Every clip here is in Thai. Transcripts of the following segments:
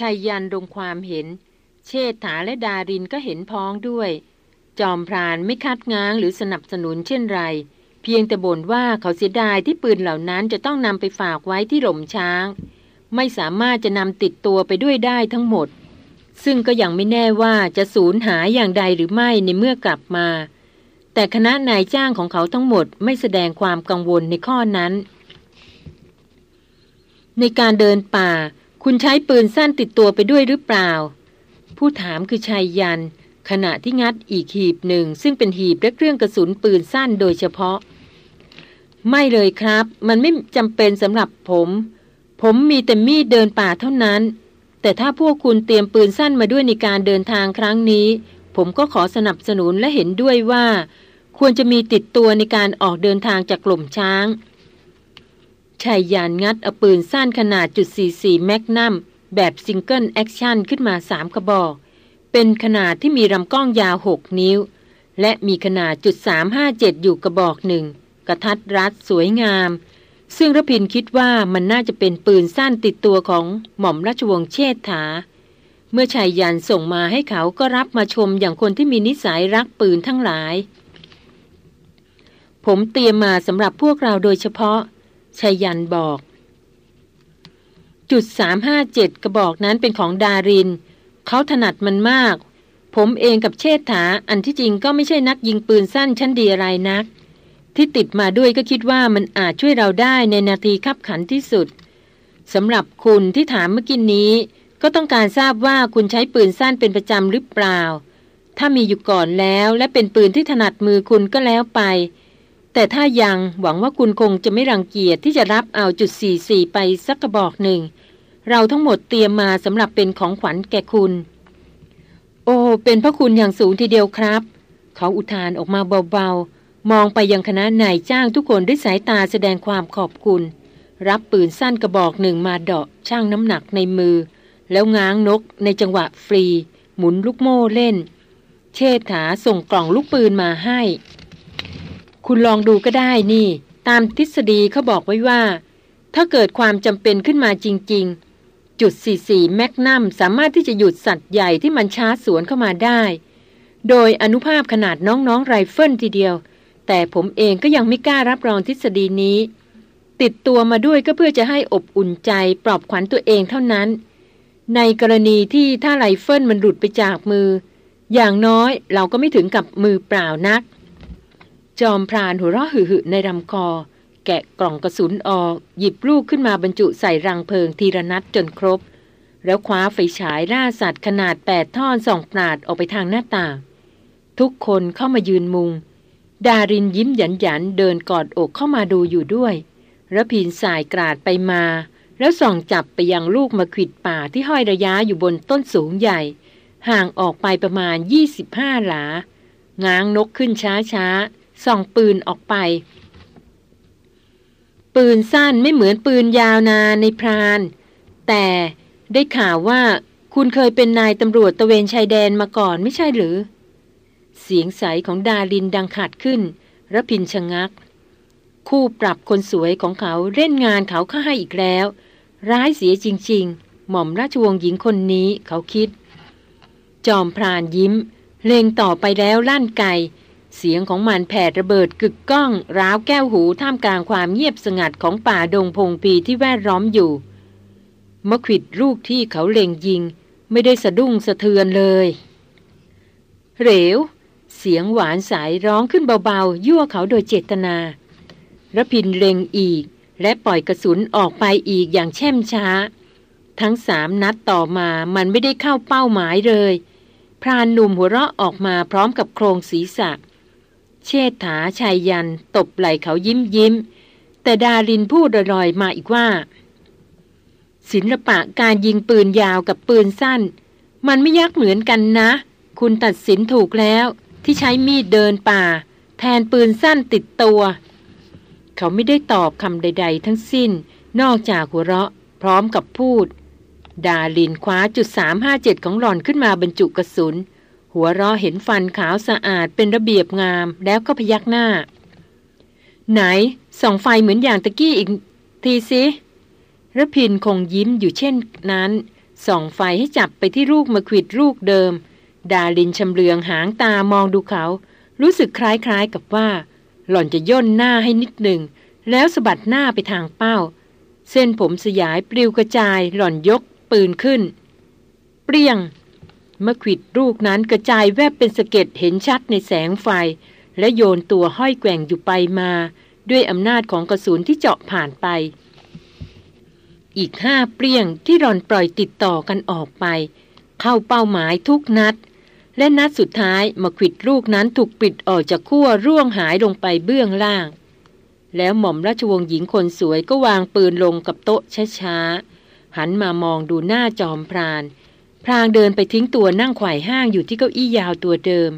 ชายยันลงความเห็น เชษฐาและดารินก็เห็นพ้องด้วย จอมพรานไม่คัดง้างหรือสนับสนุนเช่นไร เพียงแต่บ่นว่าเขาเสียดายที่ปืนเหล่านั้นจะต้องนำไปฝากไว้ที่หล่มช้าง ไม่สามารถจะนำติดตัวไปด้วยได้ทั้งหมด ซึ่งก็ยังไม่แน่ว่าจะสูญหายอย่างใดหรือไม่ในเมื่อกลับมา แต่คณะนายจ้างของเขาทั้งหมดไม่แสดงความกังวลในข้อนั้น ในการเดินป่า คุณใช้ปืนสั้นติดตัวไปด้วยหรือเปล่า ผู้ถามคือชายยัน ขณะที่งัดอีกหีบหนึ่ง ซึ่งเป็นหีบและเครื่องกระสุนปืนสั้นโดยเฉพาะ ไม่เลยครับ มันไม่จำเป็นสำหรับผม ผมมีแต่มีดเดินป่าเท่านั้น แต่ถ้าพวกคุณเตรียมปืนสั้นมาด้วยในการเดินทางครั้งนี้ ผมก็ขอสนับสนุนและเห็นด้วยว่า ควรจะมีติดตัวในการออกเดินทางจากกลุ่มช้าง ไชยยันต์งัดเอาปืนสั้นขนาดจุด44 magnum แบบ single action ขึ้นมาสามกระบอก เป็นขนาดที่มีลำกล้องยาว 6 นิ้ว และมีขนาดจุด357 อยู่กระบอกหนึ่ง กะทัดรัดสวยงาม ซึ่งรพินทร์คิดว่ามันน่าจะเป็นปืนสั้นติดตัวของหม่อมราชวงศ์เชษฐา เมื่อไชยยันต์ส่งมาให้เขาก็รับมาชมอย่างคนที่มีนิสัยรักปืนทั้งหลาย ผมเตรียมมาสำหรับพวกเราโดยเฉพาะ ชายันบอก จุดสามห้าเจ็ดกระบอกนั้นเป็นของดาริน เขาถนัดมันมาก ผมเองกับเชษฐาอันที่จริงก็ไม่ใช่นักยิงปืนสั้นชั้นดีอะไรนัก ที่ติดมาด้วยก็คิดว่ามันอาจช่วยเราได้ในนาทีขับขันที่สุดสำหรับคุณที่ถามเมื่อกี้นี้ ก็ต้องการทราบว่าคุณใช้ปืนสั้นเป็นประจำหรือเปล่า ถ้ามีอยู่ก่อนแล้วและเป็นปืนที่ถนัดมือคุณก็แล้วไป แต่ถ้ายังหวังว่าคุณคงจะไม่รังเกียจที่จะรับเอาจุด 44 ไปสักกระบอกหนึ่ง เราทั้งหมดเตรียมมาสำหรับเป็นของขวัญแก่คุณ โอ้ เป็นพระคุณอย่างสูงทีเดียวครับ เขาอุทานออกมาเบาๆ มองไปยังคณะนายจ้างทุกคนด้วยสายตาแสดงความขอบคุณ รับปืนสั้นกระบอกหนึ่งมาเดาะช่างน้ำหนักในมือ แล้วง้างนกในจังหวะฟรี หมุนลูกโม่เล่น เชษฐาส่งกล่องลูกปืนมาให้ คุณลองดูก็ได้นี่ ตามทฤษฎีเขาบอกไว้ว่า ถ้าเกิดความจำเป็นขึ้นมาจริง ๆ จุด 44 แมกนัมสามารถที่จะหยุดสัตว์ใหญ่ที่มันช้าสวนเข้ามาได้ โดยอนุภาพขนาดน้องๆไรเฟิลทีเดียว แต่ผมเองก็ยังไม่กล้ารับรองทฤษฎีนี้ ติดตัวมาด้วยก็เพื่อจะให้อบอุ่นใจปลอบขวัญตัวเองเท่านั้น ในกรณีที่ถ้าไรเฟิลมันหลุดไปจากมือ อย่างน้อยเราก็ไม่ถึงกับมือเปล่านัก จอมพรานหัวเราะหึ่ในลำคอ แกะกล่องกระสุนออก หยิบลูกขึ้นมาบรรจุใส่รังเพลิงทีระนัดจนครบ แล้วคว้าไฟฉายล่าสัตว์ขนาดแปดท่อนส่องปราดออกไปทางหน้าต่าง ทุกคนเข้ามายืนมุง ดารินยิ้มหยันหยันเดินกอดอกเข้ามาดูอยู่ด้วยระพินสายกราดไปมา แล้วส่องจับไปยังลูกมะขิดป่าที่ห้อยระยะอยู่บนต้นสูงใหญ่ ห่างออกไปประมาณยี่สิบห้าหลาง้างนกขึ้นช้าช้า ส่องปืนออกไป ปืนสั้นไม่เหมือนปืนยาวนาในพราน แต่ได้ข่าวว่าคุณเคยเป็นนายตำรวจตะเวนชายแดนมาก่อนไม่ใช่หรือ เสียงใสของดาลินดังขัดขึ้นระพินชะงัก คู่ปรับคนสวยของเขาเล่นงานเขาเข้าให้อีกแล้ว ร้ายเสียจริง ๆ หม่อมราชวงศ์หญิงคนนี้เขาคิด จอมพรานยิ้ม เลงต่อไปแล้วลั่นไก เสียงของมันแผดระเบิดกึกก้อง ร้าวแก้วหูท่ามกลางความเงียบสงัดของป่าดงพงปีที่แวดล้อมอยู่มะขิดลูกที่เขาเล็งยิง ไม่ได้สะดุ้งสะเทือนเลย เหลวเสียงหวานสายร้องขึ้นเบาๆ ยั่วเขาโดยเจตนาระพินเล็งอีก และปล่อยกระสุนออกไปอีกอย่างแช่มช้า ทั้งสามนัดต่อมามันไม่ได้เข้าเป้าหมายเลย พรานหนุ่มหัวเราะออกมาพร้อมกับโครงศีรษะเเชษฐาชายยัน ตบไหล่เขายิ้มยิ้ม แต่ดารินพูดลอยๆมาอีกว่า ศิลปะการยิงปืนยาวกับปืนสั้น มันไม่ยักเหมือนกันนะ คุณตัดสินถูกแล้วที่ใช้มีดเดินป่า แทนปืนสั้นติดตัว เขาไม่ได้ตอบคำใด ๆ ทั้งสิ้น นอกจากหัวเราะ พร้อมกับพูด ดาลินคว้าจุดสามห้าเจ็ดของหล่อนขึ้นมาบรรจุกระสุน หัวรอเห็นฟันขาวสะอาดเป็นระเบียบงามแล้วก็พยักหน้า ไหนส่องไฟเหมือนอย่างตะกี้อีกทีสิระพินคงยิ้มอยู่เช่นนั้น ส่องไฟให้จับไปที่ลูกมะขิดลูกเดิม ดาลินชำเลืองหางตามองดูเขา รู้สึกคล้ายๆกับว่า หล่อนจะย่นหน้าให้นิดหนึ่ง แล้วสะบัดหน้าไปทางเป้า เส้นผมสยายปลิวกระจายหล่อนยกปืนขึ้น เปรี้ยง มะขิดลูกนั้นกระจายแวบเป็นสะเก็ดเห็นชัดในแสงไฟ และโยนตัวห้อยแกว่งอยู่ไปมา ด้วยอำนาจของกระสุนที่เจาะผ่านไป อีกห้าเปรี้ยงที่รอนปล่อยติดต่อกันออกไป เข้าเป้าหมายทุกนัด และนัดสุดท้ายมาขิดลูกนั้นถูกปิดออกจากขั้วร่วงหายลงไปเบื้องล่าง แล้วหม่อมราชวงศ์หญิงคนสวยก็วางปืนลงกับโต๊ะช้าๆหันมามองดูหน้าจอมพราน พรางเดินไปทิ้งตัวนั่งไขว่ห้างอยู่ที่เก้าอี้ยาวตัวเดิม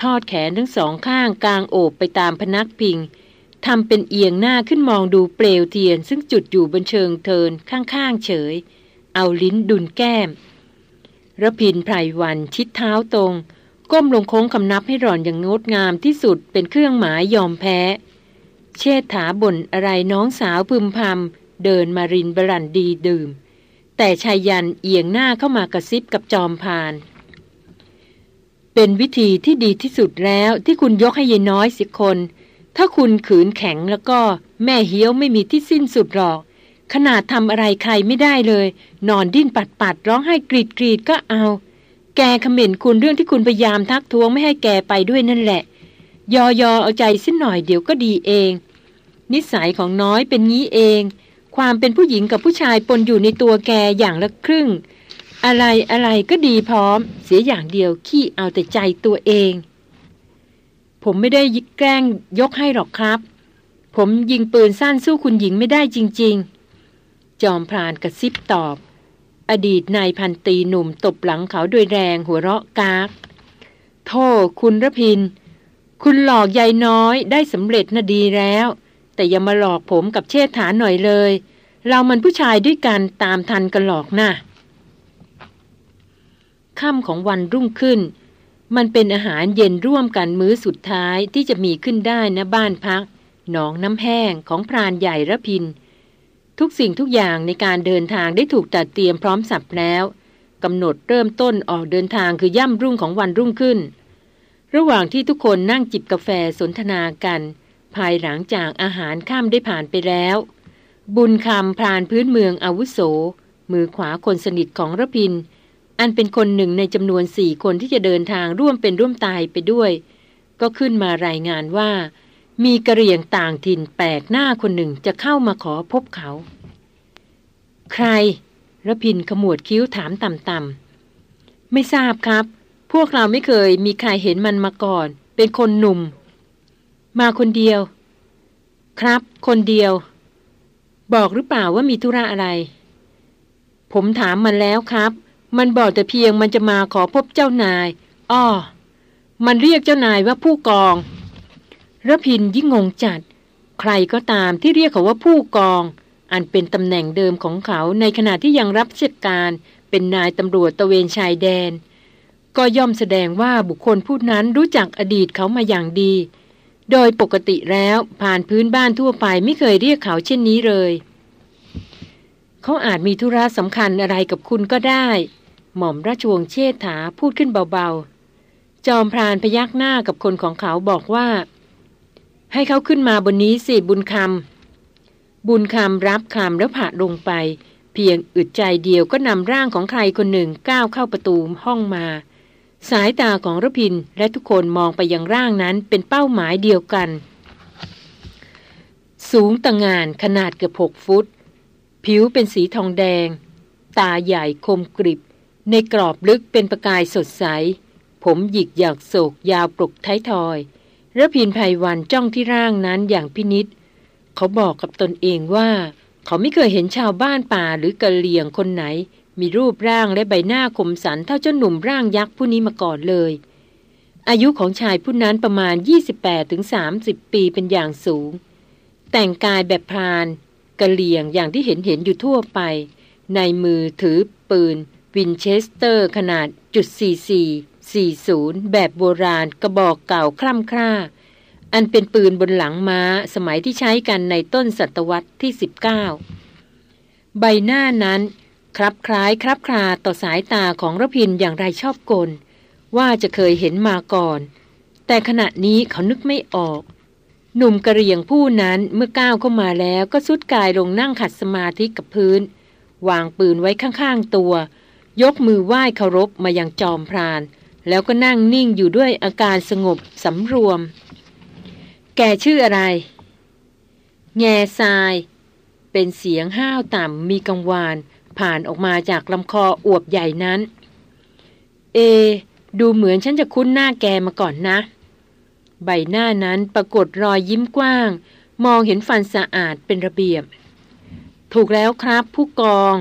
ทอดแขนทั้งสองข้างกลางโอบไปตามพนักพิงทำเป็นเอียงหน้าขึ้นมองดูเปลวเทียน ซึ่งจุดอยู่บนเชิงเทินข้างๆเฉย เอาลิ้นดุนแก้มระพินไพรวันชิดเท้าตรง ก้มลงโค้งคำนับให้หล่อนอย่างงดงามที่สุดเป็นเครื่องหมายยอมแพ้ เชษฐาบ่นอะไรน้องสาวพึมพำเดินมารินบรันดีดื่ม แต่ชายยันเอียงหน้าเข้ามากระซิบกับจอมพาน เป็นวิธีที่ดีที่สุดแล้วที่คุณยกให้ยายน้อยสิคน ถ้าคุณขืนแข็งแล้วก็แม่เฮี้ยวไม่มีที่สิ้นสุดหรอก ขนาดทำอะไรใครไม่ได้เลย นอนดิ้นปัดปัดร้องให้กรีดกรีดก็เอา แกขมิ่นคุณเรื่องที่คุณพยายามทักท้วงไม่ให้แกไปด้วยนั่นแหละ ยอยอเอาใจสิ้นหน่อยเดี๋ยวก็ดีเอง นิสัยของน้อยเป็นงี้เอง ความเป็นผู้หญิงกับผู้ชายปนอยู่ในตัวแกอย่างละครึ่ง อะไรอะไรก็ดีพร้อม เสียอย่างเดียวขี้เอาแต่ใจตัวเอง ผมไม่ได้ยิกแกล้งยกให้หรอกครับ ผมยิงปืนสั้นสู้คุณหญิงไม่ได้จริง ๆ จอมพรานกระซิบตอบ อดีตนายพันตีหนุ่มตบหลังเขาโดยแรงหัวเราะกากโทษคุณระพิน คุณหลอกยายน้อยได้สำเร็จน่ะดีแล้ว แต่อย่ามาหลอกผมกับเชษฐานหน่อยเลย เรามันผู้ชายด้วยกันตามทันกันหลอกนะ่ะค่ำของวันรุ่งขึ้น มันเป็นอาหารเย็นร่วมกันมื้อสุดท้ายที่จะมีขึ้นได้นะบ้านพัก หนองน้ำแห้งของพรานใหญ่ระพิน ทุกสิ่งทุกอย่างในการเดินทางได้ถูกตัดเตรียมพร้อมสับแล้วกำหนดเริ่มต้นออกเดินทางคือย่ำรุ่งของวันรุ่งขึ้น ระหว่างที่ทุกคนนั่งจิบกาแฟสนทนากัน ภายหลังจากอาหารข้ามได้ผ่านไปแล้ว บุญคำพรานพื้นเมืองอาวุโส มือขวาคนสนิทของระพิน อันเป็นคนหนึ่งในจำนวนสี่คนที่จะเดินทางร่วมเป็นร่วมตายไปด้วย ก็ขึ้นมารายงานว่า มีกระเรียงต่างถิ่นแปลกหน้าคนหนึ่งจะเข้ามาขอพบเขา ใครระพินขมวดคิ้วถามต่ำๆไม่ทราบครับ พวกเราไม่เคยมีใครเห็นมันมาก่อน เป็นคนหนุ่ม มาคนเดียว ครับ คนเดียว บอกหรือเปล่าว่ามีธุระอะไร ผมถามมันแล้วครับ มันบอกแต่เพียงมันจะมาขอพบเจ้านาย อ้อ มันเรียกเจ้านายว่าผู้กองระพินยิ่งงงจัด ใครก็ตามที่เรียกเขาว่าผู้กอง อันเป็นตำแหน่งเดิมของเขาในขณะที่ยังรับราชการเป็นนายตำรวจตะเวนชายแดน ก็ย่อมแสดงว่าบุคคลผู้นั้นรู้จักอดีตเขามาอย่างดี โดยปกติแล้วผ่านพื้นบ้านทั่วไปไม่เคยเรียกเขาเช่นนี้เลย เขาอาจมีธุระสำคัญอะไรกับคุณก็ได้ หม่อมราชวงศ์เชษฐาพูดขึ้นเบาๆ จอมพรานพยักหน้ากับคนของเขาบอกว่า ให้เขาขึ้นมาบนนี้สิบุญคำบุญคำรับคำแล้วผ่าลงไป เพียงอึดใจเดียวก็นำร่างของใครคนหนึ่งก้าวเข้าประตูห้องมา สายตาของรพินและทุกคนมองไปยังร่างนั้นเป็นเป้าหมายเดียวกัน สูงต่างงานขนาดเกือบหกฟุต ผิวเป็นสีทองแดง ตาใหญ่คมกริบ ในกรอบลึกเป็นประกายสดใส ผมหยิกหยักโศกยาวปลุกท้ายทอยระพินภัยวันจ้องที่ร่างนั้นอย่างพินิษเขาบอกกับตนเองว่า เขาไม่เคยเห็นชาวบ้านป่าหรือกะเหลี่ยงคนไหน มีรูปร่างและใบหน้าคมสันเท่าเจ้าหนุ่มร่างยักษ์ผู้นี้มาก่อนเลย อายุของชายผู้นั้นประมาณ 28-30 ปีเป็นอย่างสูง แต่งกายแบบพรานกะเหลี่ยงอย่างที่เห็นเห็นอยู่ทั่วไป ในมือถือปืน Winchester ขนาดจุด44 40 แบบโบราณกระบอกเก่าคร่ำคร่า อันเป็นปืนบนหลังม้าสมัยที่ใช้กันในต้นศตวรรษที่ 19 ใบหน้านั้น คลับคล้ายคลับคลาต่อสายตาของรพินทร์อย่างไรชอบกล ว่าจะเคยเห็นมาก่อน แต่ขณะนี้เขานึกไม่ออก หนุ่มกะเหรี่ยงผู้นั้นเมื่อก้าวเข้ามาแล้วก็ทรุดกายลงนั่งขัดสมาธิกับพื้น วางปืนไว้ข้างๆตัว ยกมือไหว้เคารพมายังจอมพราน แล้วก็นั่งนิ่งอยู่ด้วยอาการสงบสำรวม แกชื่ออะไร แง่ทราย เป็นเสียงห้าวต่ำมีกังวาน ผ่านออกมาจากลำคออวบใหญ่นั้น เอ ดูเหมือนฉันจะคุ้นหน้าแกมาก่อนนะ ใบหน้านั้นปรากฏรอยยิ้มกว้าง มองเห็นฟันสะอาดเป็นระเบียบ ถูกแล้วครับผู้กอง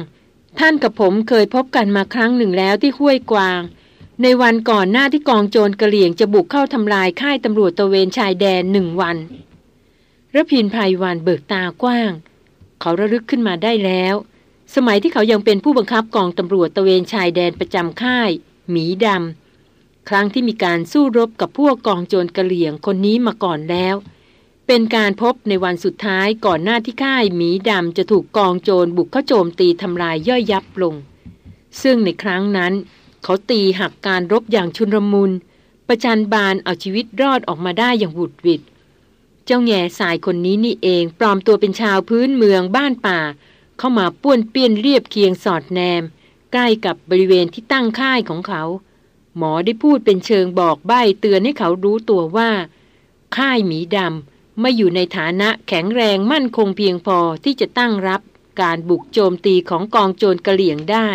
ท่านกับผมเคยพบกันมาครั้งหนึ่งแล้วที่ห้วยกวาง ในวันก่อนหน้าที่กองโจรกระเหลี่ยงจะบุกเข้าทำลายค่ายตำรวจตะเวนชายแดนหนึ่งวันระพินภัยวันเบิกตากว้าง เขาระลึกขึ้นมาได้แล้ว สมัยที่เขายังเป็นผู้บังคับกองตำรวจตะเวนชายแดนประจำค่าย หมีดำ ครั้งที่มีการสู้รบกับพวกกองโจรกระเหลี่ยงคนนี้มาก่อนแล้ว เป็นการพบในวันสุดท้ายก่อนหน้าที่ค่ายหมีดำจะถูกกองโจรบุกเข้าโจมตีทำลายย่อยยับลง ซึ่งในครั้งนั้น เขาตีหักการรบอย่างชุนรมุนประจันบานเอาชีวิตรอดออกมาได้อย่างหุดหวิดเจ้าแง่สายคนนี้นี่เองปลอมตัวเป็นชาวพื้นเมืองบ้านป่า เข้ามาป้วนเปี้ยนเรียบเคียงสอดแนม ใกล้กับบริเวณที่ตั้งค่ายของเขา หมอได้พูดเป็นเชิงบอกใบ้เตือนให้เขารู้ตัวว่า ค่ายหมีดำไม่อยู่ในฐานะแข็งแรงมั่นคงเพียงพอที่จะตั้งรับการบุกโจมตีของกองโจรกระเหลี่ยงได้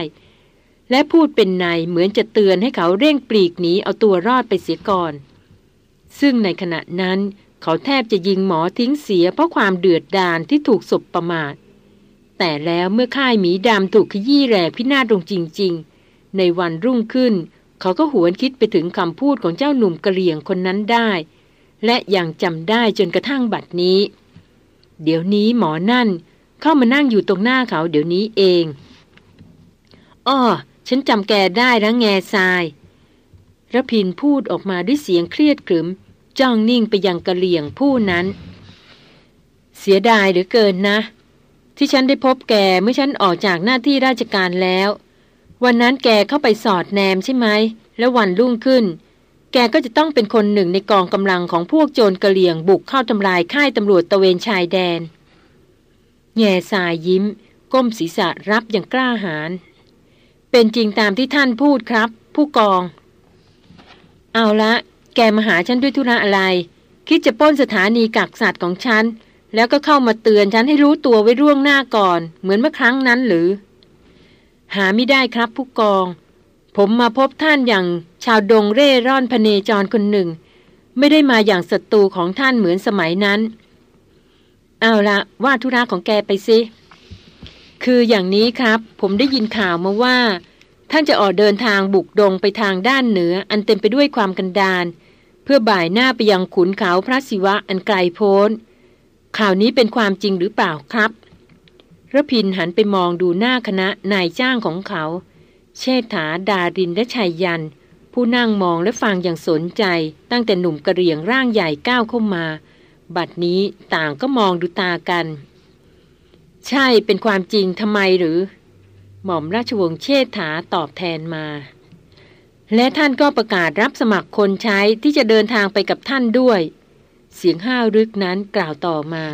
และพูดเป็นในเหมือนจะเตือนให้เขาเร่งปลีกหนีเอาตัวรอดไปเสียก่อน ซึ่งในขณะนั้นเขาแทบจะยิงหมอทิ้งเสียเพราะความเดือดดาลที่ถูกศพประมาท แต่แล้วเมื่อค่ายหมีดำถูกขยี้แหลกพินาศลงจริง ๆ ในวันรุ่งขึ้น เขาก็หวนคิดไปถึงคำพูดของเจ้าหนุ่มกะเหลี่ยงคนนั้นได้ และยังจำได้จนกระทั่งบัดนี้ เดี๋ยวนี้หมอนั่น เข้ามานั่งอยู่ตรงหน้าเขาเดี๋ยวนี้เองอ้อฉันจำแกได้แล้วแง่ทรายระพินพูดออกมาด้วยเสียงเครียดขรึม จ้องนิ่งไปยังกะเหลี่ยงผู้นั้น เสียดายเหลือเกินนะ ที่ฉันได้พบแกเมื่อฉันออกจากหน้าที่ราชการแล้ว วันนั้นแกเข้าไปสอดแนมใช่ไหม แล้ววันรุ่งขึ้น แกก็จะต้องเป็นคนหนึ่งในกองกำลังของพวกโจรกระเหลี่ยงบุกเข้าทำลายค่ายตำรวจตะเวนชายแดน แง่สายยิ้ม ก้มศีรษะรับอย่างกล้าหาญ เป็นจริงตามที่ท่านพูดครับ ผู้กอง เอาละ แกมาหาฉันด้วยธุระอะไร คิดจะป้นสถานีกักสัตว์ของฉัน แล้วก็เข้ามาเตือนฉันให้รู้ตัวไว้ร่วงหน้าก่อน เหมือนเมื่อครั้งนั้นหรือ หาไม่ได้ครับผู้กอง ผมมาพบท่านอย่างชาวดงเร่ร่อนพเนจรคนหนึ่ง ไม่ได้มาอย่างศัตรูของท่านเหมือนสมัยนั้น เอาละว่าธุระของแกไปสิคืออย่างนี้ครับ ผมได้ยินข่าวมาว่า ท่านจะออกเดินทางบุกดงไปทางด้านเหนือ อันเต็มไปด้วยความกันดานเพื่อบ่ายหน้าไปยังขุนเขาพระศิวะอันไกลโพ้น ข่าวนี้เป็นความจริงหรือเปล่าครับระพินหันไปมองดูหน้าคณะนายจ้างของเขา เชษฐาดารินและชัยยัน ผู้นั่งมองและฟังอย่างสนใจ ตั้งแต่หนุ่มกระเรียงร่างใหญ่ก้าวเข้ามา บัดนี้ต่างก็มองดูตากัน ใช่เป็นความจริงทำไมหรือ หม่อมราชวงศ์เชษฐาตอบแทนมา และท่านก็ประกาศรับสมัครคนใช้ที่จะเดินทางไปกับท่านด้วย เสียงห้าวรึกนั้นกล่าวต่อมา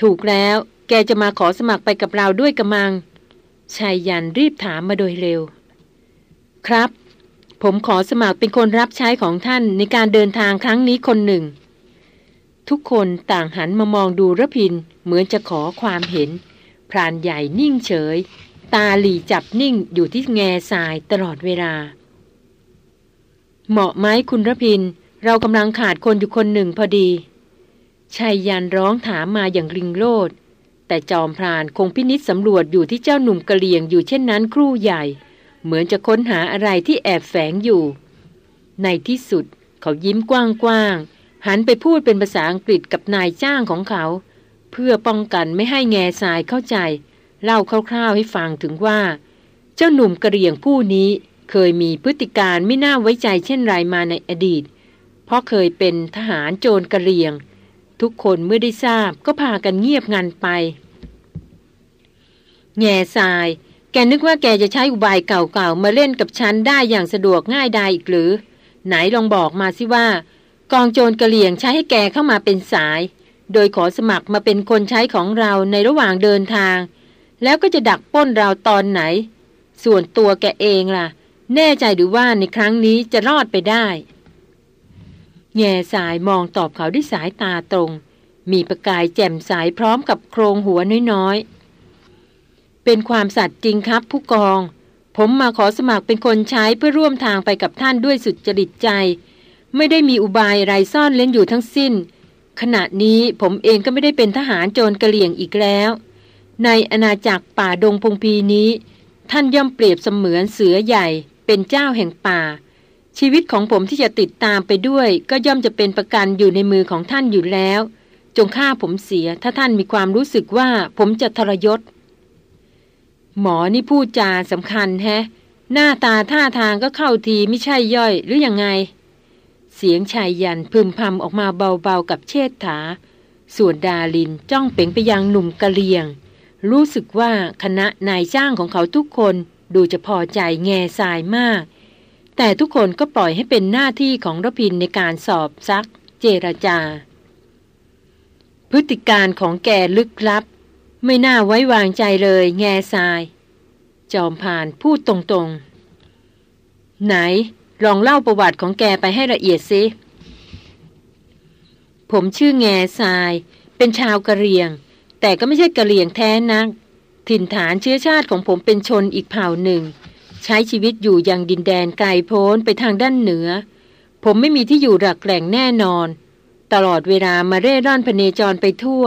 ถูกแล้ว แกจะมาขอสมัครไปกับเราด้วยกระมัง ชายยันรีบถามมาโดยเร็ว ครับ ผมขอสมัครเป็นคนรับใช้ของท่านในการเดินทางครั้งนี้คนหนึ่ง ทุกคนต่างหันมามองดูระพินเหมือนจะขอความเห็น พรานใหญ่นิ่งเฉย ตาหลีจับนิ่งอยู่ที่แง่ทรายตลอดเวลา เหมาะไหมคุณระพิน เรากำลังขาดคนอยู่คนหนึ่งพอดีชายยันร้องถามมาอย่างริงโลดแต่จอมพรานคงพินิษสำรวจอยู่ที่เจ้าหนุ่มกะเหลี่ยงอยู่เช่นนั้นครู่ใหญ่ เหมือนจะค้นหาอะไรที่แอบแฝงอยู่ ในที่สุดเขายิ้มกว้างๆหันไปพูดเป็นภาษาอังกฤษกับนายจ้างของเขา เพื่อป้องกันไม่ให้แง่ทรายเข้าใจ เล่าคร่าวๆให้ฟังถึงว่า เจ้าหนุ่มกะเหรี่ยงผู้นี้เคยมีพฤติการไม่น่าไว้ใจเช่นไรมาในอดีต เพราะเคยเป็นทหารโจรกระเรียง ทุกคนเมื่อได้ทราบก็พากันเงียบงันไป แง่ทราย แกนึกว่าแกจะใช้อุบายเก่าๆ มาเล่นกับฉันได้อย่างสะดวกง่ายดายอีกหรือ ไหนลองบอกมาสิว่า กองโจรกระเลียงใช้ให้แกเข้ามาเป็นสาย โดยขอสมัครมาเป็นคนใช้ของเราในระหว่างเดินทาง แล้วก็จะดักป้นเราตอนไหน ส่วนตัวแกเองล่ะ แน่ใจหรือว่าในครั้งนี้จะรอดไปได้ แง่สายมองตอบเขาด้วยสายตาตรง มีประกายแจ่มใสพร้อมกับโครงหัวน้อยๆ เป็นความสัตย์จริงครับผู้กอง ผมมาขอสมัครเป็นคนใช้เพื่อร่วมทางไปกับท่านด้วยสุดจริตใจ ไม่ได้มีอุบายไรซ่อนเล่นอยู่ทั้งสิ้น ขณะนี้ผมเองก็ไม่ได้เป็นทหารโจรกระเหลี่ยงอีกแล้ว ในอาณาจักรป่าดงพงพีนี้ ท่านย่อมเปรียบเสมือนเสือใหญ่ เป็นเจ้าแห่งป่า ชีวิตของผมที่จะติดตามไปด้วย ก็ย่อมจะเป็นประกันอยู่ในมือของท่านอยู่แล้ว จงฆ่าผมเสียถ้าท่านมีความรู้สึกว่าผมจะทรยศ หมอนี่พูดจาสำคัญแฮะ หน้าตาท่าทางก็เข้าทีไม่ใช่ย่อยหรืออยังไง เสียงชายยันพึมพำออกมาเบาๆกับเชษฐา ส่วนดาลินจ้องเป่งไปยังหนุ่มกะเลียง รู้สึกว่าคณะนายจ้างของเขาทุกคนดูจะพอใจแง่ทรายมาก แต่ทุกคนก็ปล่อยให้เป็นหน้าที่ของรพินในการสอบซัก เจรจา พฤติการของแกลึกลับ ไม่น่าไว้วางใจเลยแง่ทราย จอมพานพูดตรงๆ ไหนลองเล่าประวัติของแกไปให้ละเอียดสิผมชื่อแง่ทราย เป็นชาวกะเหรี่ยง แต่ก็ไม่ใช่กะเหรี่ยงแท้นัก ถิ่นฐานเชื้อชาติของผมเป็นชนอีกเผ่าหนึ่ง ใช้ชีวิตอยู่ยังดินแดนไกลโพ้นไปทางด้านเหนือ ผมไม่มีที่อยู่หลักแหล่งแน่นอน ตลอดเวลามาเร่ร่อนพเนจรไปทั่ว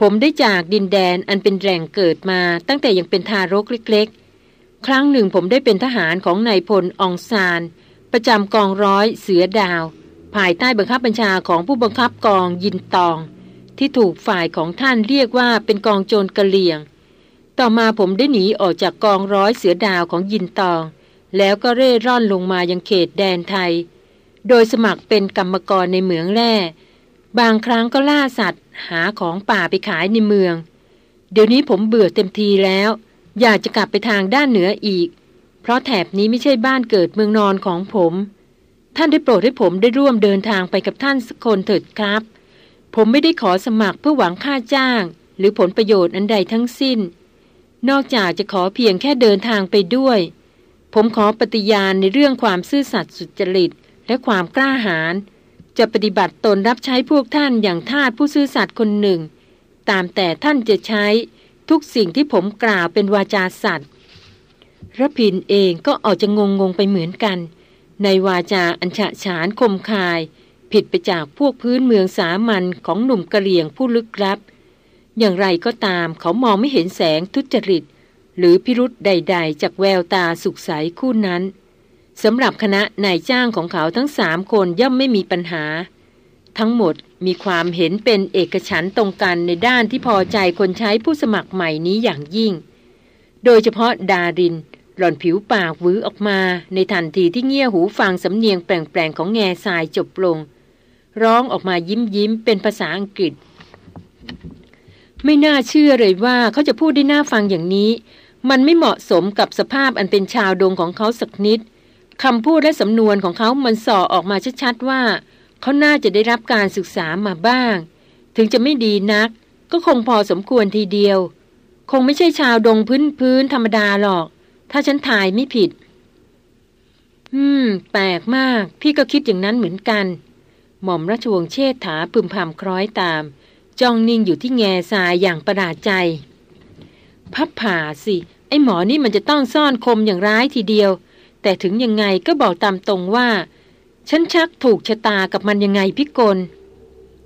ผมได้จากดินแดนอันเป็นแหล่งเกิดมาตั้งแต่ยังเป็นทารกเล็ก ๆ ครั้งหนึ่งผมได้เป็นทหารของนายพลองซาน ประจำกองร้อยเสือดาว ภายใต้บังคับบัญชาของผู้บังคับกองยินตอง ที่ถูกฝ่ายของท่านเรียกว่าเป็นกองโจรกะเหลี่ยง ต่อมาผมได้หนีออกจากกองร้อยเสือดาวของยินตอง แล้วก็เร่ร่อนลงมายังเขตแดนไทย โดยสมัครเป็นกรรมกรในเหมืองแร่ บางครั้งก็ล่าสัตว์ หาของป่าไปขายในเมือง เดี๋ยวนี้ผมเบื่อเต็มทีแล้ว อยากจะกลับไปทางด้านเหนืออีก เพราะแถบนี้ไม่ใช่บ้านเกิดเมืองนอนของผม ท่านได้โปรดให้ผมได้ร่วมเดินทางไปกับท่านสักคนเถิดครับ ผมไม่ได้ขอสมัครเพื่อหวังค่าจ้าง หรือผลประโยชน์อันใดทั้งสิ้น นอกจากจะขอเพียงแค่เดินทางไปด้วย ผมขอปฏิญาณในเรื่องความซื่อสัตย์สุจริต และความกล้าหาญจะปฏิบัติตนรับใช้พวกท่านอย่างทาสผู้ซื่อสัตย์คนหนึ่ง ตามแต่ท่านจะใช้ทุกสิ่งที่ผมกล่าวเป็นวาจาสัตย์ระพินเองก็ออกจะงงงไปเหมือนกัน ในวาจาอัญชะฉานคมคาย ผิดไปจากพวกพื้นเมืองสามัญของหนุ่มกะเหลี่ยงผู้ลึกลับ อย่างไรก็ตามเขามองไม่เห็นแสงทุจริต หรือพิรุษใด ๆ จากแววตาสุขใสคู่นั้นสำหรับคณะนายจ้างของเขาทั้งสามคนย่อมไม่มีปัญหา ทั้งหมดมีความเห็นเป็นเอกฉันตรงกันในด้านที่พอใจคนใช้ผู้สมัครใหม่นี้อย่างยิ่ง โดยเฉพาะดาริน หล่อนผิวปากวื้อออกมา ในทันทีที่เงี่ยหูฟังสำเนียงแปลงๆของแง่ทรายจบลง ร้องออกมายิ้มยิ้มเป็นภาษาอังกฤษ ไม่น่าเชื่อเลยว่าเขาจะพูดได้น่าฟังอย่างนี้ มันไม่เหมาะสมกับสภาพอันเป็นชาวดงของเขาสักนิดคำพูดและสำนวนของเขามันส่อออกมาชัดๆว่า เขาน่าจะได้รับการศึกษามาบ้าง ถึงจะไม่ดีนัก ก็คงพอสมควรทีเดียว คงไม่ใช่ชาวดงพื้นพื้นธรรมดาหรอก ถ้าฉันทายไม่ผิด อืม แปลกมาก พี่ก็คิดอย่างนั้นเหมือนกัน หม่อมราชวงศ์เชษฐาพึมพำคล้อยตาม จ้องนิ่งอยู่ที่แง่ทรายอย่างประหลาดใจ พับผ่าสิ ไอหมอนี่มันจะต้องซ่อนคมอย่างร้ายทีเดียว แต่ถึงยังไงก็บอกตามตรงว่า ฉันชักถูกชะตากับมันยังไงพิกล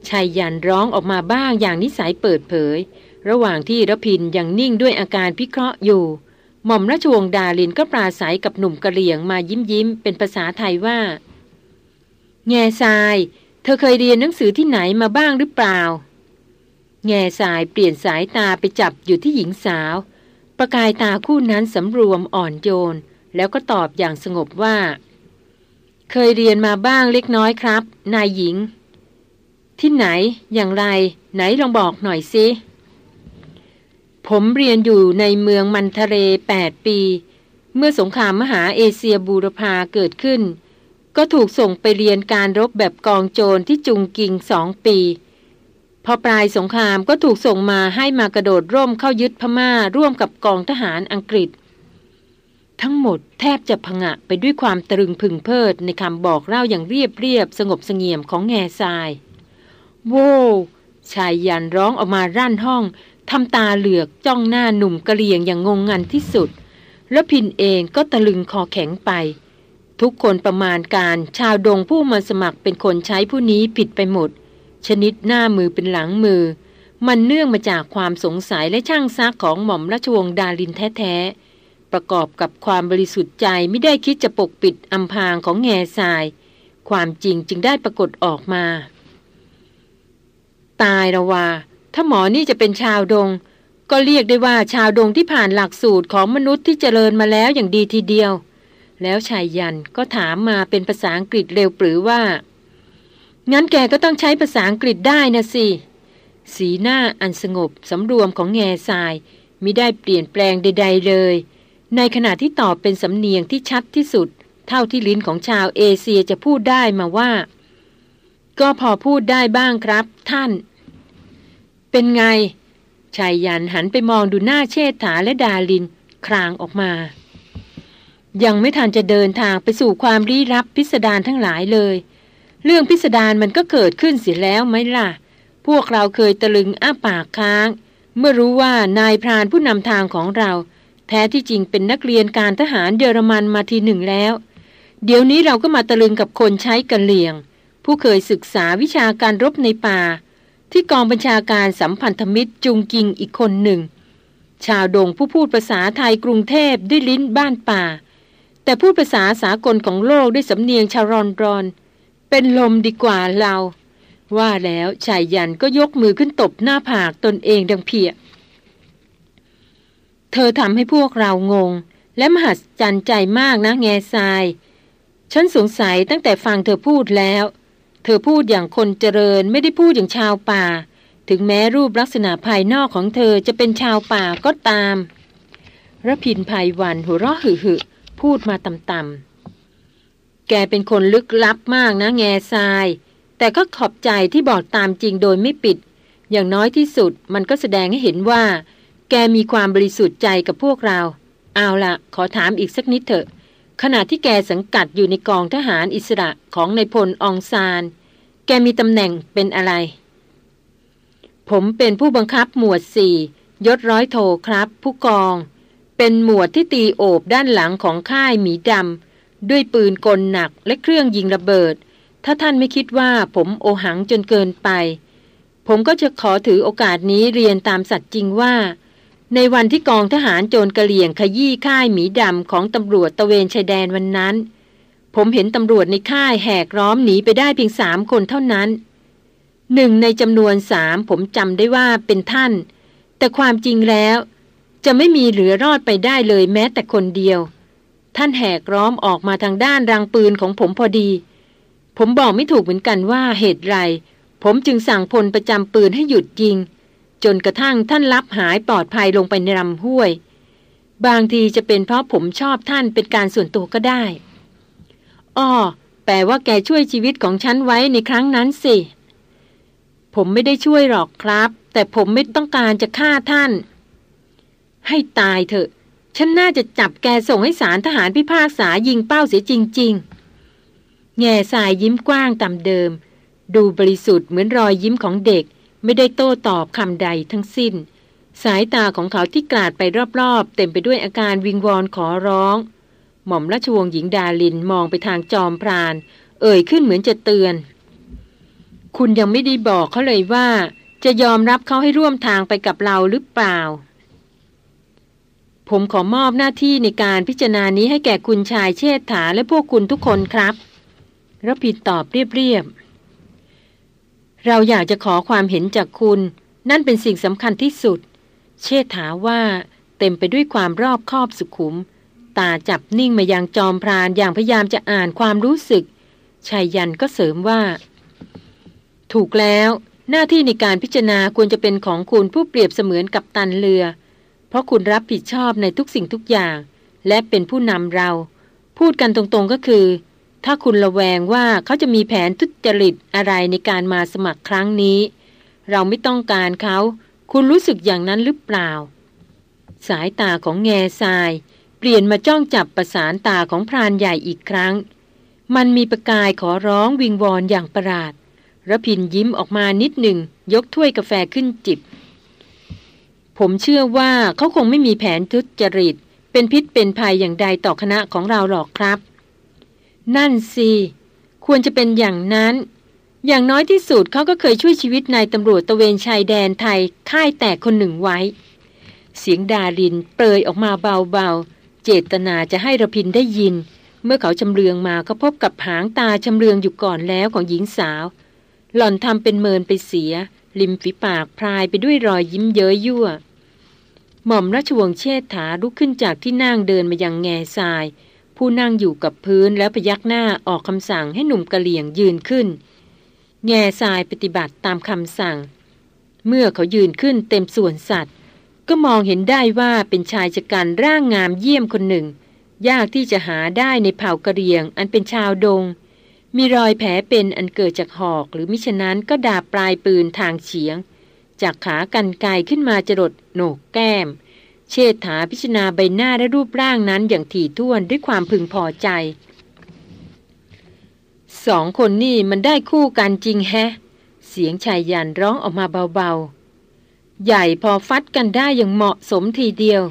ชายยันร้องออกมาบ้างอย่างนิสัยเปิดเผย ระหว่างที่ระพินยังนิ่งด้วยอาการพิเคราะห์อยู่ หม่อมราชวงศ์ดาลินก็ปราศัยกับหนุ่มกะเหลี่ยงมายิ้มยิ้มเป็นภาษาไทยว่า แง่ทราย เธอเคยเรียนหนังสือที่ไหนมาบ้างหรือเปล่า แง่ทรายเปลี่ยนสายตาไปจับอยู่ที่หญิงสาว ประกายตาคู่นั้นสำรวมอ่อนโยน แล้วก็ตอบอย่างสงบว่า เคยเรียนมาบ้างเล็กน้อยครับ นายหญิง ที่ไหนอย่างไร ไหนลองบอกหน่อยสิผผมเรียนอยู่ในเมืองมันทะเลแปดปี เมื่อสงครามมหาเอเชียบูรพาเกิดขึ้น ก็ถูกส่งไปเรียนการรบแบบกองโจรที่จุงกิงสองปี พอปลายสงครามก็ถูกส่งมาให้มากระโดดร่มเข้ายึดพม่าร่วมกับกองทหารอังกฤษ ทั้งหมดแทบจะพงะไปด้วยความตรึงพึงเพลิดในคำบอกเล่าอย่างเรียบเรียบสงบสงี่ยมของแง่ทรายโว้ชายยันร้องออกมาร่านห้องทำตาเหลือกจ้องหน้าหนุ่มกะเลียงอย่างงงงันที่สุด แล้วพินเองก็ตะลึงคอแข็งไป ทุกคนประมาณการชาวดงผู้มาสมัครเป็นคนใช้ผู้นี้ผิดไปหมด ชนิดหน้ามือเป็นหลังมือ มันเนื่องมาจากความสงสัยและช่างซักของหม่อมราชวงศ์ดารินแท้ๆ ประกอบกับความบริสุทธิ์ใจไม่ได้คิดจะปกปิดอำพางของแง่ทราย ความจริงจึงได้ปรากฏออกมา ตายละว่า ถ้าหมอนี่จะเป็นชาวดง ก็เรียกได้ว่าชาวดงที่ผ่านหลักสูตรของมนุษย์ที่เจริญมาแล้วอย่างดีทีเดียว แล้วชายยันก็ถามมาเป็นภาษาอังกฤษเร็วปรือว่า งั้นแกก็ต้องใช้ภาษาอังกฤษได้นะสิ สีหน้าอันสงบสำรวมของแง่ทรายมิได้เปลี่ยนแปลงใด ๆ เลย ในขณะที่ตอบเป็นสำเนียงที่ชัดที่สุด เท่าที่ลิ้นของชาวเอเชียจะพูดได้มาว่า ก็พอพูดได้บ้างครับ ท่าน เป็นไงชายยันหันไปมองดูหน้าเชษฐาและดาลิน ครางออกมา ยังไม่ทันจะเดินทางไปสู่ความรีรับพิสดารทั้งหลายเลย เรื่องพิสดารมันก็เกิดขึ้นเสียแล้วไหมล่ะ พวกเราเคยตะลึงอ้าปากค้าง เมื่อรู้ว่านายพรานผู้นำทางของเรา แท้ที่จริงเป็นนักเรียนการทหารเยอรมันมาทีหนึ่งแล้ว เดี๋ยวนี้เราก็มาตะลึงกับคนใช้กันเลียง ผู้เคยศึกษาวิชาการรบในป่า ที่กองบัญชาการสัมพันธมิตรจุงกิงอีกคนหนึ่ง ชาวดงผู้พูดภาษาไทยกรุงเทพด้วยลิ้นบ้านป่า แต่พูดภาษาสากลของโลกด้วยสำเนียงชารอนรอน เป็นลมดีกว่าเรา ว่าแล้วชายยันก็ยกมือขึ้นตบหน้าผากตนเองดังเพีย เธอทำให้พวกเรางง และมหัศจรรย์ใจมากนะแง่ทราย ฉันสงสัยตั้งแต่ฟังเธอพูดแล้ว เธอพูดอย่างคนเจริญไม่ได้พูดอย่างชาวป่า ถึงแม้รูปลักษณะภายนอกของเธอจะเป็นชาวป่าก็ตามระพินภัยวันหัวเราะหึหึพูดมาต่ำๆ แกเป็นคนลึกลับมากนะแง่ทราย แต่ก็ขอบใจที่บอกตามจริงโดยไม่ปิด อย่างน้อยที่สุดมันก็แสดงให้เห็นว่า แกมีความบริสุทธิ์ใจกับพวกเรา เอาละขอถามอีกสักนิดเถอะ ขณะที่แกสังกัดอยู่ในกองทหารอิสระของในพลองซาน แกมีตำแหน่งเป็นอะไร ผมเป็นผู้บังคับหมวดสี่ยศร้อยโทครับ ผู้กอง เป็นหมวดที่ตีโอบด้านหลังของค่ายหมีดำ ด้วยปืนกลหนักและเครื่องยิงระเบิด ถ้าท่านไม่คิดว่าผมโอหังจนเกินไป ผมก็จะขอถือโอกาสนี้เรียนตามสัตว์จริงว่า ในวันที่กองทหารโจรกระเหลี่ยงขยี้ค่ายหมีดำของตำรวจตะเวนชายแดนวันนั้น ผมเห็นตำรวจในค่ายแหกร้อมหนีไปได้เพียงสามคนเท่านั้นหนึ่งในจำนวนสามผมจำได้ว่าเป็นท่าน แต่ความจริงแล้ว จะไม่มีเหลือรอดไปได้เลยแม้แต่คนเดียว ท่านแหกร้อมออกมาทางด้านรังปืนของผมพอดี ผมบอกไม่ถูกเหมือนกันว่าเหตุไร ผมจึงสั่งพลประจำปืนให้หยุดยิง จนกระทั่งท่านรับหายปลอดภัยลงไปในลำห้วย บางทีจะเป็นเพราะผมชอบท่านเป็นการส่วนตัวก็ได้อ้อแปลว่าแกช่วยชีวิตของฉันไว้ในครั้งนั้นสิ ผมไม่ได้ช่วยหรอกครับ แต่ผมไม่ต้องการจะฆ่าท่าน ให้ตายเถอะ ฉันน่าจะจับแกส่งให้สารทหารพิพากษายิงเป้าเสียจริง ๆ แง่สายยิ้มกว้างตามเดิม ดูบริสุทธิ์เหมือนรอยยิ้มของเด็ก ไม่ได้โต้ตอบคำใดทั้งสิ้น สายตาของเขาที่กลาดไปรอบๆ เต็มไปด้วยอาการวิงวอนขอร้อง หม่อมราชวงศ์หญิงดาลินมองไปทางจอมพราน เอ่ยขึ้นเหมือนจะเตือน คุณยังไม่ได้บอกเขาเลยว่า จะยอมรับเขาให้ร่วมทางไปกับเราหรือเปล่า ผมขอมอบหน้าที่ในการพิจารณานี้ให้แก่คุณชายเชษฐาและพวกคุณทุกคนครับรพินตอบเรียบๆ เราอยากจะขอความเห็นจากคุณ นั่นเป็นสิ่งสำคัญที่สุด เชษฐาว่าเต็มไปด้วยความรอบคอบสุขุม ตาจับนิ่งมายังจอมพรานอย่างพยายามจะอ่านความรู้สึกชายยันก็เสริมว่า ถูกแล้ว หน้าที่ในการพิจารณาควรจะเป็นของคุณผู้เปรียบเสมือนกับตันเรือ เพราะคุณรับผิดชอบในทุกสิ่งทุกอย่าง และเป็นผู้นำเรา พูดกันตรงๆก็คือ ถ้าคุณระแวงว่าเขาจะมีแผนทุจริตอะไรในการมาสมัครครั้งนี้ เราไม่ต้องการเขา คุณรู้สึกอย่างนั้นหรือเปล่า สายตาของแง่ทราย เปลี่ยนมาจ้องจับประสานตาของพรานใหญ่อีกครั้ง มันมีประกายขอร้องวิงวอนอย่างประหลาดระพินยิ้มออกมานิดหนึ่งยกถ้วยกาแฟขึ้นจิบ ผมเชื่อว่าเขาคงไม่มีแผนทุจริต เป็นพิษเป็นภัยอย่างใดต่อคณะของเราหรอกครับ นั่นสิควรจะเป็นอย่างนั้น อย่างน้อยที่สุดเขาก็เคยช่วยชีวิตนายตำรวจตะเวนชายแดนไทยค่ายแตกคนหนึ่งไว้ เสียงดารินเปรยออกมาเบาๆ เจตนาจะให้ระพินได้ยิน เมื่อเขาชำเลืองมาก็พบกับหางตาชำเลืองอยู่ก่อนแล้วของหญิงสาว หล่อนทำเป็นเมินไปเสีย ริมฝีปากพรายไปด้วยรอยยิ้มเย้ยยั่ว หม่อมราชวงศ์เชษฐาลุกขึ้นจากที่นั่งเดินมายังแง่ทราย ผู้นั่งอยู่กับพื้นแล้วพยักหน้าออกคำสั่งให้หนุ่มกะเหลี่ยงยืนขึ้น แง่ทรายปฏิบัติตามคำสั่ง เมื่อเขายืนขึ้นเต็มส่วนสัตว์ ก็มองเห็นได้ว่าเป็นชายชะกันร่างงามเยี่ยมคนหนึ่ง ยากที่จะหาได้ในเผ่ากะเหรี่ยง อันเป็นชาวดง มีรอยแผลเป็นอันเกิดจากหอกหรือมิฉะนั้นก็ดาบปลายปืนทางเฉียง จากขากันไกขึ้นมาจรดโหนกแก้ม เชษฐาพิจารณาใบหน้าและรูปร่างนั้นอย่างถี่ถ้วนด้วยความพึงพอใจ สองคนนี่มันได้คู่กันจริงแฮะ เสียงชายยันร้องออกมาเบาๆ ใหญ่พอฟัดกันได้อย่างเหมาะสมทีเดียว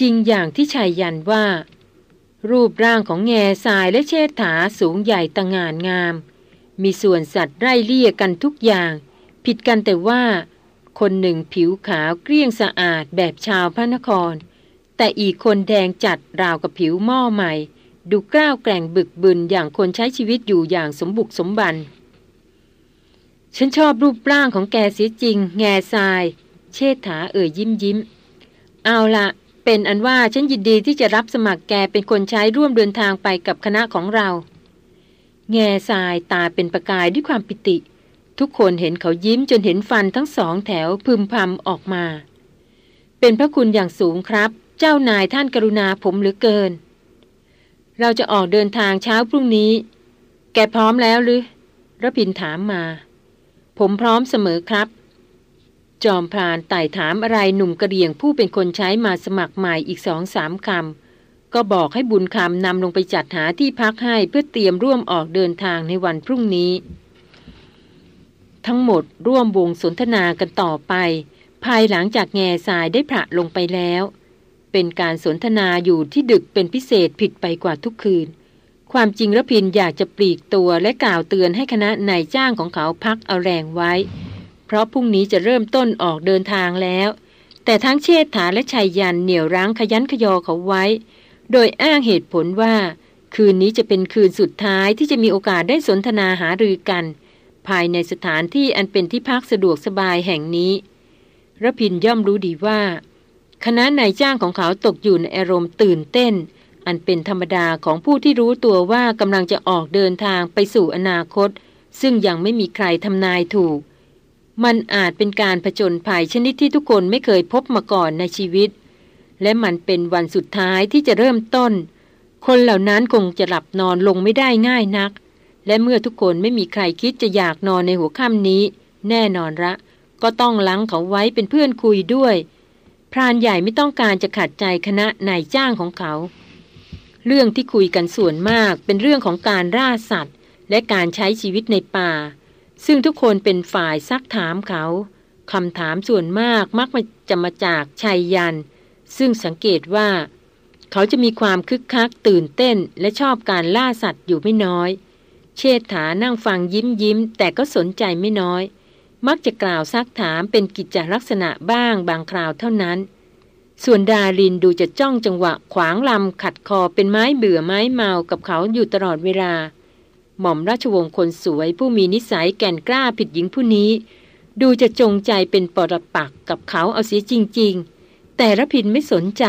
จริงอย่างที่ชายยันว่า รูปร่างของแง่ทรายและเชษฐาสูงใหญ่ตะงานงาม มีส่วนสัตว์ไร่เลี่ยกันทุกอย่าง ผิดกันแต่ว่า คนหนึ่งผิวขาวเกลี้ยงสะอาดแบบชาวพระนคร แต่อีกคนแดงจัดราวกับผิวหม้อใหม่ ดูกล้าวแกร่งบึกบึนอย่างคนใช้ชีวิตอยู่อย่างสมบุกสมบัน ฉันชอบรูปร่างของแกเสียจริง แง่ทราย เชษฐาเอ่ยยิ้มยิ้ม เอาละเป็นอันว่าฉันยินดีที่จะรับสมัครแกเป็นคนใช้ร่วมเดินทางไปกับคณะของเรา แง่ทรายตาเป็นประกายด้วยความปิติ ทุกคนเห็นเขายิ้มจนเห็นฟันทั้งสองแถวพึมพำออกมา เป็นพระคุณอย่างสูงครับ เจ้านายท่านกรุณาผมเหลือเกิน เราจะออกเดินทางเช้าพรุ่งนี้ แกพร้อมแล้วหรือระพินถามมา ผมพร้อมเสมอครับ จอมพรานไต่ถามอะไรหนุ่มกระเดียงผู้เป็นคนใช้มาสมัครใหม่อีกสองสามคำก็บอกให้บุญคำนำลงไปจัดหาที่พักให้เพื่อเตรียมร่วมออกเดินทางในวันพรุ่งนี้ ทั้งหมดร่วมวงสนทนากันต่อไป ภายหลังจากแง่ทรายได้พระลงไปแล้ว เป็นการสนทนาอยู่ที่ดึกเป็นพิเศษผิดไปกว่าทุกคืน ความจริงระพินอยากจะปลีกตัวและกล่าวเตือนให้คณะนายจ้างของเขาพักเอาแรงไว้ เพราะพรุ่งนี้จะเริ่มต้นออกเดินทางแล้ว แต่ทั้งเชษฐาและชัยยันเหนี่ยวรั้งขยันขยอเขาไว้ โดยอ้างเหตุผลว่า คืนนี้จะเป็นคืนสุดท้ายที่จะมีโอกาสได้สนทนาหารือกัน ภายในสถานที่อันเป็นที่พักสะดวกสบายแห่งนี้ระพินย่อมรู้ดีว่า คณะนายจ้างของเขาตกอยู่ในอารมณ์ตื่นเต้น อันเป็นธรรมดาของผู้ที่รู้ตัวว่ากำลังจะออกเดินทางไปสู่อนาคต ซึ่งยังไม่มีใครทำนายถูก มันอาจเป็นการผจญภัยชนิดที่ทุกคนไม่เคยพบมาก่อนในชีวิต และมันเป็นวันสุดท้ายที่จะเริ่มต้น คนเหล่านั้นคงจะหลับนอนลงไม่ได้ง่ายนัก และเมื่อทุกคนไม่มีใครคิดจะอยากนอนในหัวค่ำนี้ แน่นอนละก็ต้องลังเขาไว้เป็นเพื่อนคุยด้วย พรานใหญ่ไม่ต้องการจะขัดใจคณะนายจ้างของเขา เรื่องที่คุยกันส่วนมากเป็นเรื่องของการล่าสัตว์ และการใช้ชีวิตในป่า ซึ่งทุกคนเป็นฝ่ายซักถามเขาคำถามส่วนมากมักจะมาจากชัยยัน ซึ่งสังเกตว่า เขาจะมีความคึกคักตื่นเต้นและชอบการล่าสัตว์อยู่ไม่น้อย เชษฐานั่งฟังยิ้มยิ้ม แต่ก็สนใจไม่น้อย มักจะกล่าวซักถามเป็นกิจลักษณะบ้างบางคราวเท่านั้น ส่วนดารินดูจะจ้องจังหวะขวางลำขัดคอเป็นไม้เบื่อไม้เมากับเขาอยู่ตลอดเวลา หม่อมราชวงศ์คนสวยผู้มีนิสัยแก่นกล้าผิดหญิงผู้นี้ ดูจะจงใจเป็นปรปักกับเขาเอาเสียจริง ๆ แต่ระพินไม่สนใจ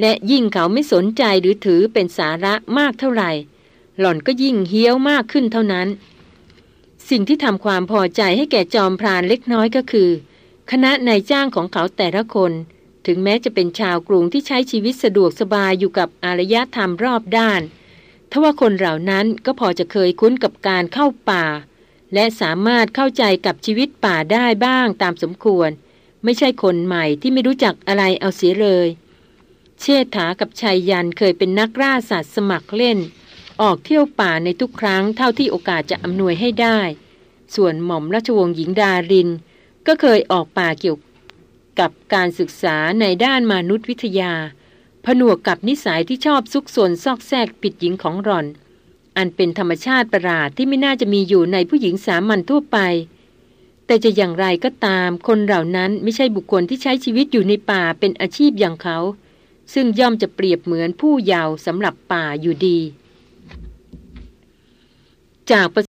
และยิ่งเขาไม่สนใจหรือถือเป็นสาระมากเท่าไหร่ หล่อนก็ยิ่งเฮี้ยวมากขึ้นเท่านั้น สิ่งที่ทำความพอใจให้แก่จอมพรานเล็กน้อยก็คือ คณะนายจ้างของเขาแต่ละคน ถึงแม้จะเป็นชาวกรุงที่ใช้ชีวิตสะดวกสบายอยู่กับอารยธรรมรอบด้านทว่าคนเหล่านั้นก็พอจะเคยคุ้นกับการเข้าป่า และสามารถเข้าใจกับชีวิตป่าได้บ้างตามสมควร ไม่ใช่คนใหม่ที่ไม่รู้จักอะไรเอาเสียเลย เชษฐากับชายยันเคยเป็นนักล่าสัตว์สมัครเล่น ออกเที่ยวป่าในทุกครั้งเท่าที่โอกาสจะอำนวยให้ได้ ส่วนหม่อมราชวงศ์หญิงดาริน ก็เคยออกป่าเกี่ยวกับการศึกษาในด้านมนุษยวิทยา ผนวกกับนิสัยที่ชอบซุกซนซอกแซกปิดหญิงของหล่อน อันเป็นธรรมชาติประหลาดที่ไม่น่าจะมีอยู่ในผู้หญิงสามัญทั่วไป แต่จะอย่างไรก็ตาม คนเหล่านั้นไม่ใช่บุคคลที่ใช้ชีวิตอยู่ในป่าเป็นอาชีพอย่างเขา ซึ่งย่อมจะเปรียบเหมือนผู้เยาว์สำหรับป่าอยู่ดี จาก